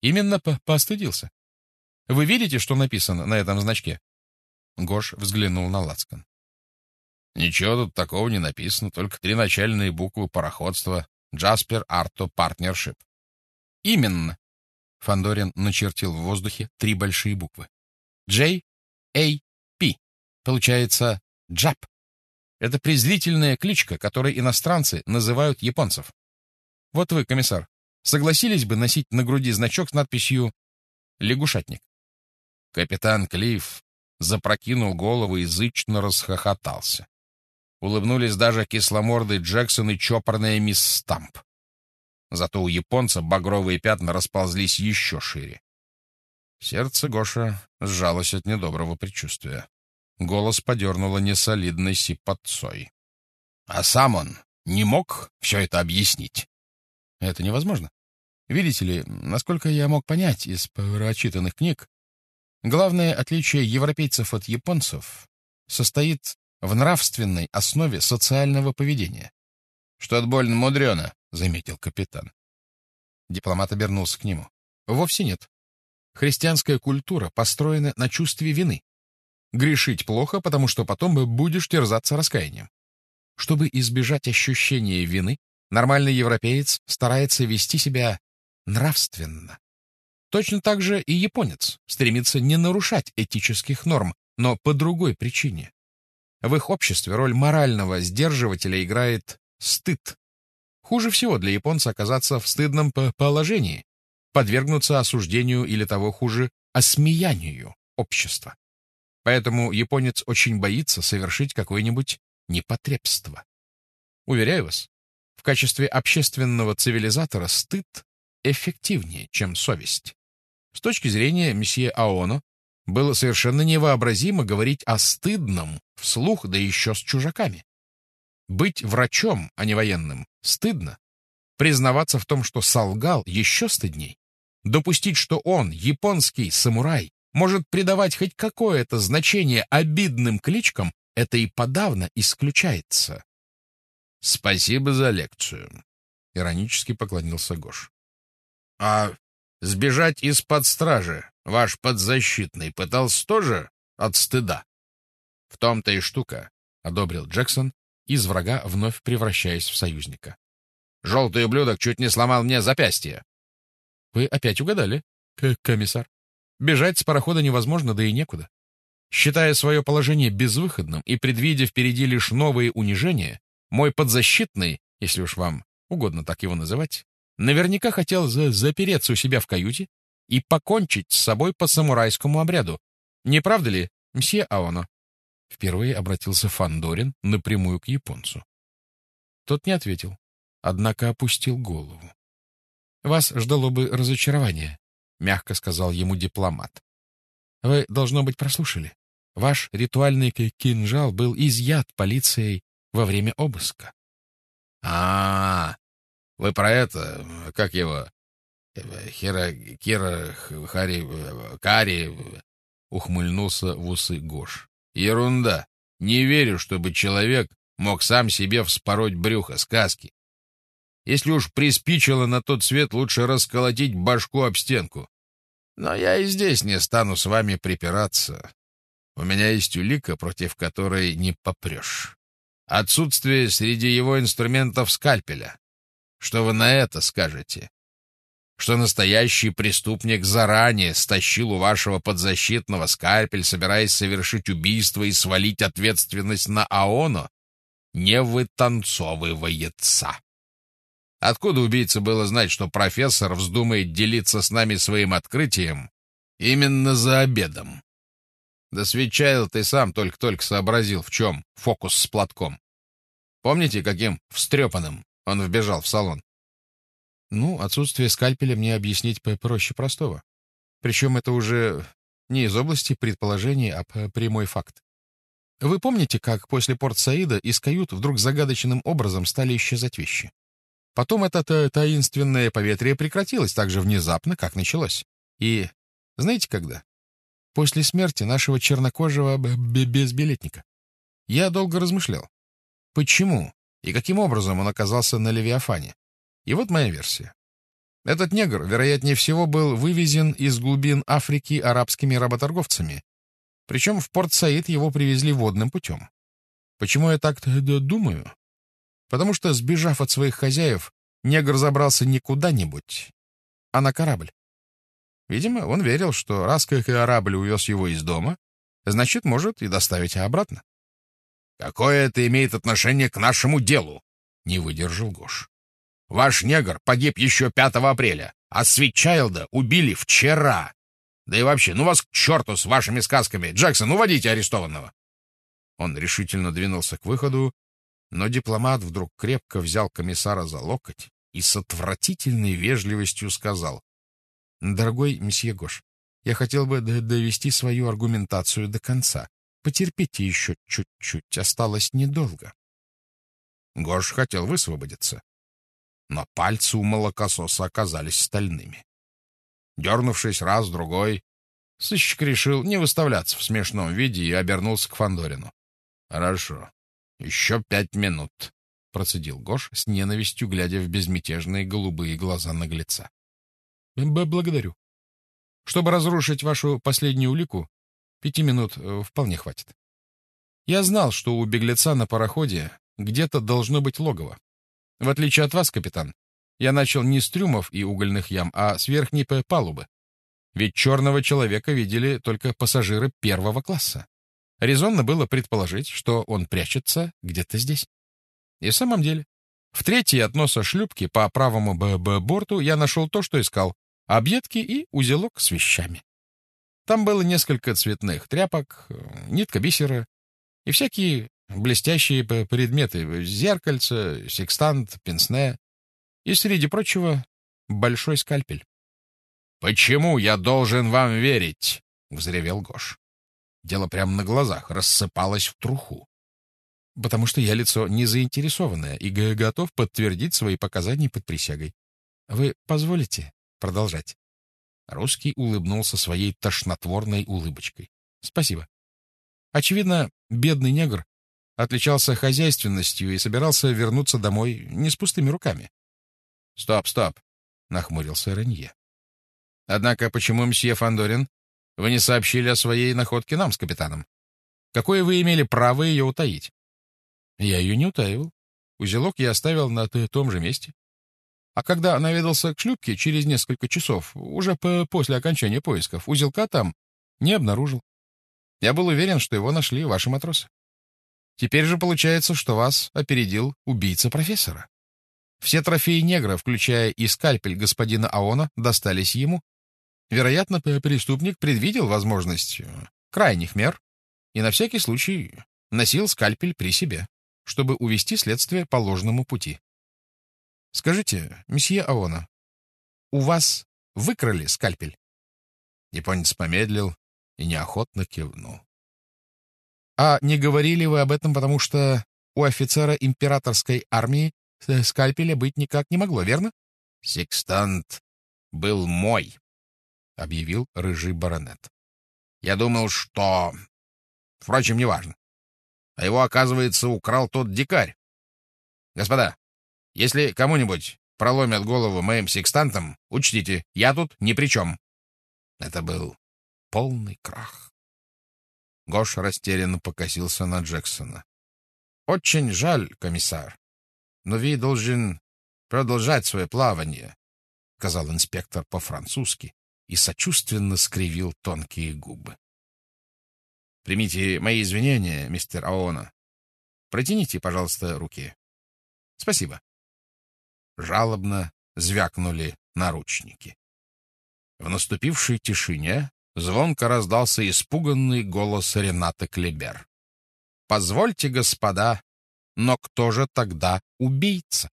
Именно по постыдился. Вы видите, что написано на этом значке? Гош взглянул на Лацкан. Ничего тут такого не написано, только три начальные буквы пароходства Джаспер Арто Партнершип. Именно. Фандорин начертил в воздухе три большие буквы. J, A, P. Получается Джап. Это презрительная кличка, которой иностранцы называют японцев. Вот вы, комиссар, согласились бы носить на груди значок с надписью «Лягушатник»? Капитан Клифф запрокинул голову и язычно расхохотался. Улыбнулись даже кисломордый Джексон и чопорная мисс Стамп. Зато у японца багровые пятна расползлись еще шире. Сердце Гоша сжалось от недоброго предчувствия. Голос подернуло несолидной сипотцой. А сам он не мог все это объяснить. Это невозможно. Видите ли, насколько я мог понять из прочитанных книг, главное отличие европейцев от японцев состоит в нравственной основе социального поведения. — Что-то больно мудрено, — заметил капитан. Дипломат обернулся к нему. — Вовсе нет. Христианская культура построена на чувстве вины. Грешить плохо, потому что потом будешь терзаться раскаянием. Чтобы избежать ощущения вины, нормальный европеец старается вести себя нравственно. Точно так же и японец стремится не нарушать этических норм, но по другой причине. В их обществе роль морального сдерживателя играет стыд. Хуже всего для японца оказаться в стыдном положении, подвергнуться осуждению или того хуже, осмеянию общества. Поэтому японец очень боится совершить какое-нибудь непотребство. Уверяю вас, в качестве общественного цивилизатора стыд эффективнее, чем совесть. С точки зрения месье Аоно, было совершенно невообразимо говорить о стыдном вслух, да еще с чужаками. Быть врачом, а не военным, стыдно. Признаваться в том, что солгал, еще стыдней. Допустить, что он, японский самурай, может придавать хоть какое-то значение обидным кличкам, это и подавно исключается. — Спасибо за лекцию, — иронически поклонился Гош. — А сбежать из-под стражи ваш подзащитный пытался тоже от стыда? — В том-то и штука, — одобрил Джексон, из врага вновь превращаясь в союзника. — Желтый ублюдок чуть не сломал мне запястье. — Вы опять угадали, комиссар. Бежать с парохода невозможно, да и некуда. Считая свое положение безвыходным и предвидя впереди лишь новые унижения, мой подзащитный, если уж вам угодно так его называть, наверняка хотел за запереться у себя в каюте и покончить с собой по самурайскому обряду. Не правда ли, мсье Аоно? Впервые обратился Фандорин напрямую к японцу. Тот не ответил, однако опустил голову. Вас ждало бы разочарование, — мягко сказал ему дипломат. «Вы, должно быть, прослушали. Ваш ритуальный кинжал был изъят полицией во время обыска». А, -а, -а вы про это, как его, Хера, Кира, Хари, Кари, ухмыльнулся в усы Гош. Ерунда. Не верю, чтобы человек мог сам себе вспороть брюхо, сказки. Если уж приспичило на тот свет, лучше расколотить башку об стенку. Но я и здесь не стану с вами припираться. У меня есть улика, против которой не попрешь. Отсутствие среди его инструментов скальпеля. Что вы на это скажете? Что настоящий преступник заранее стащил у вашего подзащитного скальпель, собираясь совершить убийство и свалить ответственность на АОНу? Не вытанцовывается. Откуда убийце было знать, что профессор вздумает делиться с нами своим открытием именно за обедом? Да свечайл ты сам только-только сообразил, в чем фокус с платком. Помните, каким встрепанным он вбежал в салон? Ну, отсутствие скальпеля мне объяснить проще простого. Причем это уже не из области предположений, а прямой факт. Вы помните, как после Порт-Саида из кают вдруг загадочным образом стали исчезать вещи? Потом это таинственное поветрие прекратилось так же внезапно, как началось. И знаете когда? После смерти нашего чернокожего безбилетника. Я долго размышлял. Почему и каким образом он оказался на Левиафане? И вот моя версия. Этот негр, вероятнее всего, был вывезен из глубин Африки арабскими работорговцами. Причем в порт Саид его привезли водным путем. Почему я так думаю? Потому что, сбежав от своих хозяев, негр забрался не куда-нибудь, а на корабль. Видимо, он верил, что раз корабль увез его из дома, значит, может и доставить обратно. «Какое это имеет отношение к нашему делу?» — не выдержал Гош. «Ваш негр погиб еще 5 апреля, а Свитчайлда убили вчера. Да и вообще, ну вас к черту с вашими сказками! Джексон, уводите арестованного!» Он решительно двинулся к выходу, но дипломат вдруг крепко взял комиссара за локоть и с отвратительной вежливостью сказал. «Дорогой месье Гош, я хотел бы довести свою аргументацию до конца. Потерпите еще чуть-чуть, осталось недолго. Гош хотел высвободиться, но пальцы у молокососа оказались стальными. Дернувшись раз-другой, сыщик решил не выставляться в смешном виде и обернулся к Фандорину. Хорошо, еще пять минут», — процедил Гош с ненавистью, глядя в безмятежные голубые глаза наглеца. «Благодарю. Чтобы разрушить вашу последнюю улику, Пяти минут э, вполне хватит. Я знал, что у беглеца на пароходе где-то должно быть логово. В отличие от вас, капитан, я начал не с трюмов и угольных ям, а с верхней палубы. Ведь черного человека видели только пассажиры первого класса. Резонно было предположить, что он прячется где-то здесь. И в самом деле, в третьей от носа шлюпки по правому ББ борту я нашел то, что искал — объедки и узелок с вещами. Там было несколько цветных тряпок, нитка бисера и всякие блестящие предметы — зеркальце, секстант, пенсне и, среди прочего, большой скальпель. «Почему я должен вам верить?» — взревел Гош. Дело прямо на глазах рассыпалось в труху. «Потому что я лицо не заинтересованное и готов подтвердить свои показания под присягой. Вы позволите продолжать?» Русский улыбнулся своей тошнотворной улыбочкой. «Спасибо. Очевидно, бедный негр отличался хозяйственностью и собирался вернуться домой не с пустыми руками». «Стоп, стоп!» — нахмурился Ренье. «Однако почему, мсье Фандорин, вы не сообщили о своей находке нам с капитаном? Какое вы имели право ее утаить?» «Я ее не утаивал. Узелок я оставил на том же месте. А когда наведался к шлюпке через несколько часов, уже по после окончания поисков, узелка там не обнаружил. Я был уверен, что его нашли ваши матросы. Теперь же получается, что вас опередил убийца профессора. Все трофеи негра, включая и скальпель господина Аона, достались ему. Вероятно, преступник предвидел возможность э, крайних мер и на всякий случай носил скальпель при себе, чтобы увести следствие по ложному пути. Скажите, месье Аона, у вас выкрали скальпель? Японец помедлил и неохотно кивнул. А не говорили вы об этом, потому что у офицера императорской армии скальпеля быть никак не могло, верно? Секстант был мой, объявил рыжий баронет. Я думал, что... Впрочем, неважно. А его, оказывается, украл тот дикарь. Господа, если кому-нибудь проломят голову моим секстантам, учтите, я тут ни при чем. Это был полный крах. Гош растерянно покосился на Джексона. — Очень жаль, комиссар, но вы должен продолжать свое плавание, — сказал инспектор по-французски и сочувственно скривил тонкие губы. — Примите мои извинения, мистер Аона. Протяните, пожалуйста, руки. — Спасибо жалобно звякнули наручники. В наступившей тишине звонко раздался испуганный голос Рената Клебер. «Позвольте, господа, но кто же тогда убийца?»